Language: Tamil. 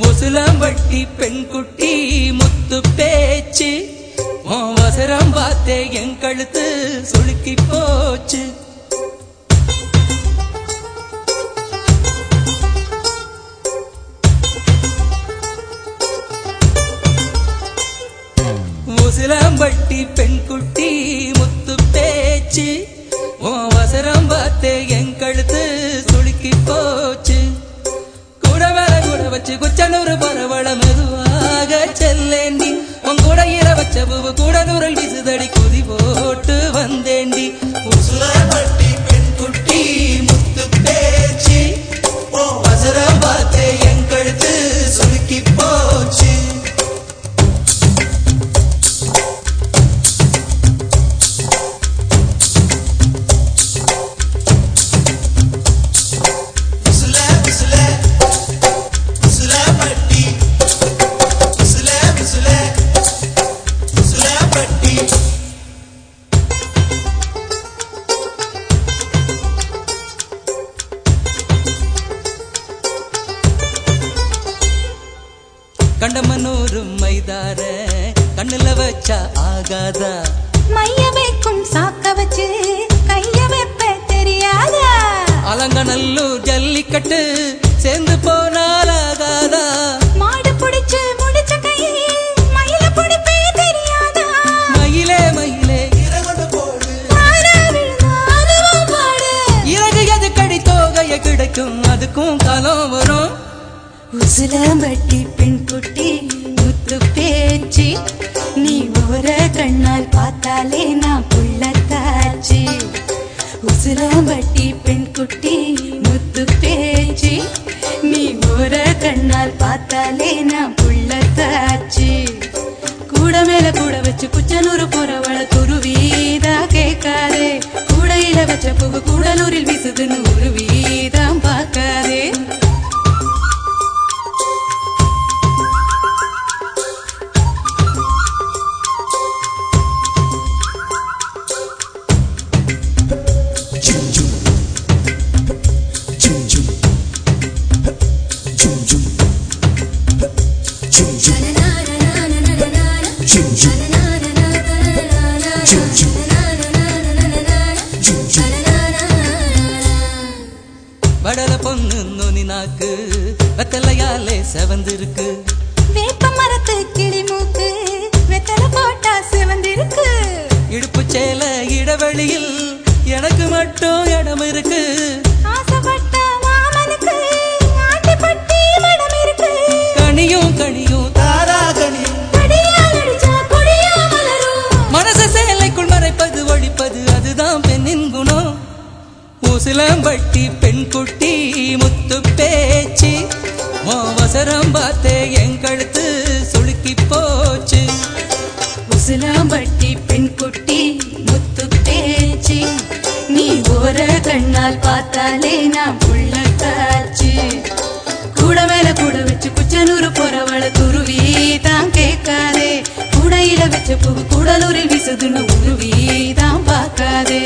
முசுலம்பட்டி பெண்குட்டி முத்து பேச்சு. உன் வசரம் பார்த்தே என் கழுத்து சுளுக்கி போச்சு. முசுலம்பட்டி பெண்குட்டி முத்து பேச்சு. வச்சு குச்சனூறு பரவள மெதுவாக செல்லேண்டி உன் கூட இர வச்ச பூவு கூட நூறல் விசுதடி குதி போட்டு வந்தேண்டி உசுலப்பட்டி பெண்குட்டி முத்து பேச்சு. உன் வசரம் பார்த்தே என் கழுத்து சுருக்கி மைதார கண்ணுல வச்சா ஆகாதா? மைய வைக்கும் சாக்க வச்சு கைய வைப்ப தெரியாதா? அலங்கநல்லூர் ஜல்லிக்கட்டு சேர்ந்து போனால் ஆகாதா? மாடு புடிச்சு முடிச்ச கையை மயில புடிப்பே தெரியாதா? மயிலே மயிலே. இறகு எது கடி தோகைய கிடைக்கும். அதுக்கும் காலம் வரும். உசுலம்பட்டி பெண் குட்டி. முத்து பேச்சு. நீ ஒரு கண்ணால் பார்த்தாலே நான் புள்ளத்தாச்சு. உசுலம்பட்டி பெண் குட்டி முத்து பேச்சு. நீ ஒரு கண்ணால் பார்த்தாலே நான் புள்ளத்தாச்சு. கூட மேல கூட வச்சு குச்சனூறு போறவள துருவீதா கேட்காதே. கூடையில வச்ச புகு நாக்கு வெத்தலையாலே செவந்திருக்கு. வேப்ப மரத்து கிளி மூக்கு வெத்தலை போட்டா சிவந்திருக்கு. இடுப்பு சேல இடைவெளியில் எனக்கு மட்டும் இடம் இருக்கு. உசிலம்பட்டி பெண் குட்டி முத்து பேச்சு. மோவசரம் பார்த்தே எங்கழுத்து சுளுக்கி போச்சு. உசிலாம்பட்டி பெண் குட்டி முத்து பேச்சு. நீ ஓர கண்ணால் பார்த்தாலே நான் புள்ளத்தாச்சு கூட மேல கூட வச்சு குச்சனூறு போறவள துருவி தான் கேட்காதே. கூடையில வச்ச பூ கூடலூரில் விசுதுன்னு உருவி தான் பார்க்காதே.